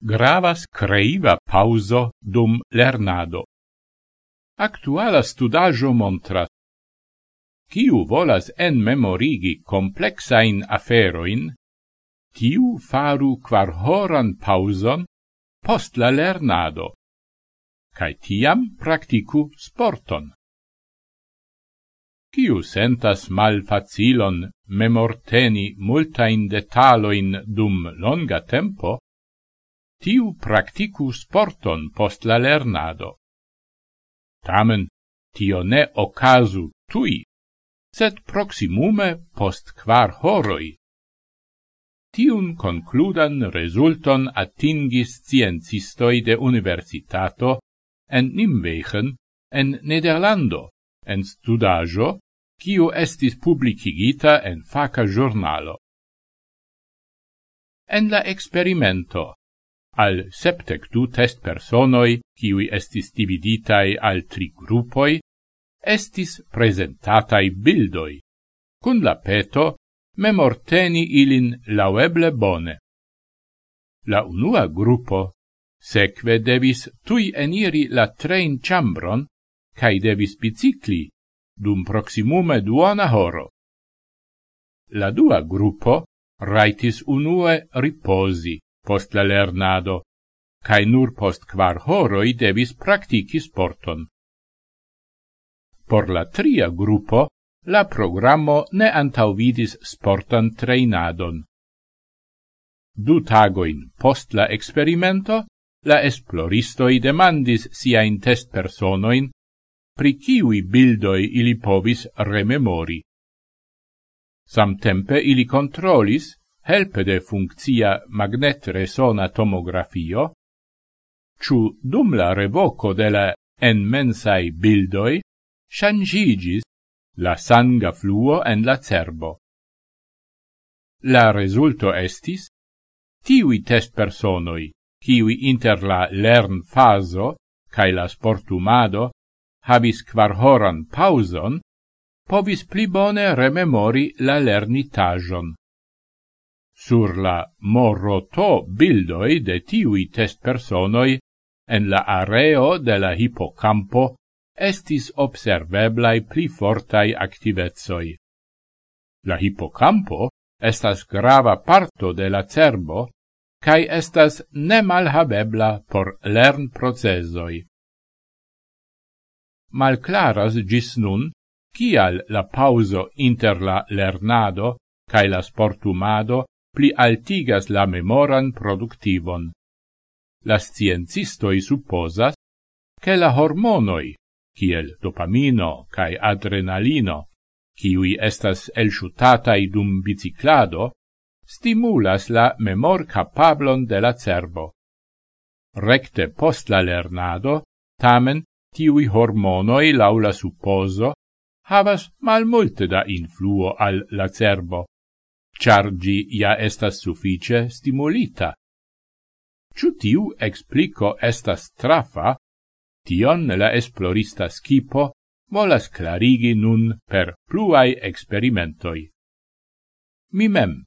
gravas creiva pauso dum lernado. Actuala studajo montras. Ciu volas en memorigi complexain aferoin, tiu faru quarhoran pauson post la lernado, cae tiam practicu sporton. Ciu sentas malfacilon memorteni multain detaloin dum longa tempo, tiu practicu sporton post la lernado. Tamen, tio ne ocasu tui, sed proximume post quar horoi. Tiun concludan resulton atingis sciencistoi de universitato en Nimwegen, en Nederlando, en studajo, kiu estis publicigita en faca giornalo. En la experimento al septec du test personoi, kiwi estis dividitai al tri grupoi, estis presentatai bildoi, cun la peto memorteni ilin laueble bone. La unua gruppo seque devis tui eniri la trein chambron, cae devis bicicli, dum proximume duona horo. La dua gruppo raitis unue riposi, post la lernado, cae nur post quar horoi devis practici sporton. Por la tria gruppo, la programo ne antauvidis sportan treinadon. Du tagoin post la experimento, la esploristoi demandis siain test personoin pri kiui bildoi ili povis rememori. Samtempe ili controlis helpe de funccia magnet-resona tomografio, ciu dum la revoco de la enmensai bildoi shangigis la sanga fluo en la cerbo. La resulto estis tiui test personoi, kiwi inter la lern faso cae la sportumado habis quarhoran pauson, povis pli bone rememori la lernitajon sur la moroto bildoi de tiui test personoi en la areo de la hippocampo estis observeblai pli fortai activezoi. La hippocampo estas grava parto de la cerbo, cae estas nemalhabebla por lern procesoi. Malclaras gis nun, kial la pauso inter la lernado cae la sportumado pli altigas la memoran productivon. La sciencistoi supposas che la hormonoi, kiel dopamino cae adrenalino, kiui estas elshutatai dum biciclado, stimulas la memor capablon de la cerbo. Recte post la lernado, tamen, tiui hormonoi laula supposo, havas malmulte da influo al la cerbo char gi ja estas suffice stimulita. Ciu tiu explico estas trafa, tion la esplorista skipo volas clarigi nun per pluai experimentoi. Mi mem,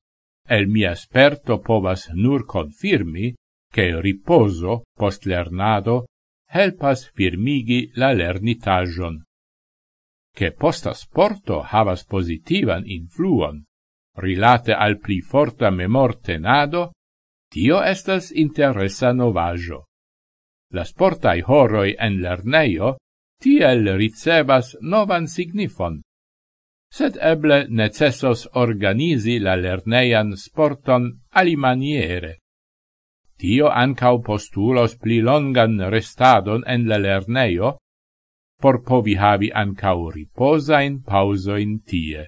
el mia sperto povas nur confirmi che riposo post lernado helpas firmigi la lernitajon, che posta sporto havas positivan influon rilate al pli forta memortenado, tio estas interesa novajo. La sportai horoi en lerneio tiel ricevas novan signifon. Sed eble necessos organizi la lerneian sporton alimaniere. Tio ancau postulos pli longan restadon en la lerneio, por povi havi ancau riposain pausoin tie.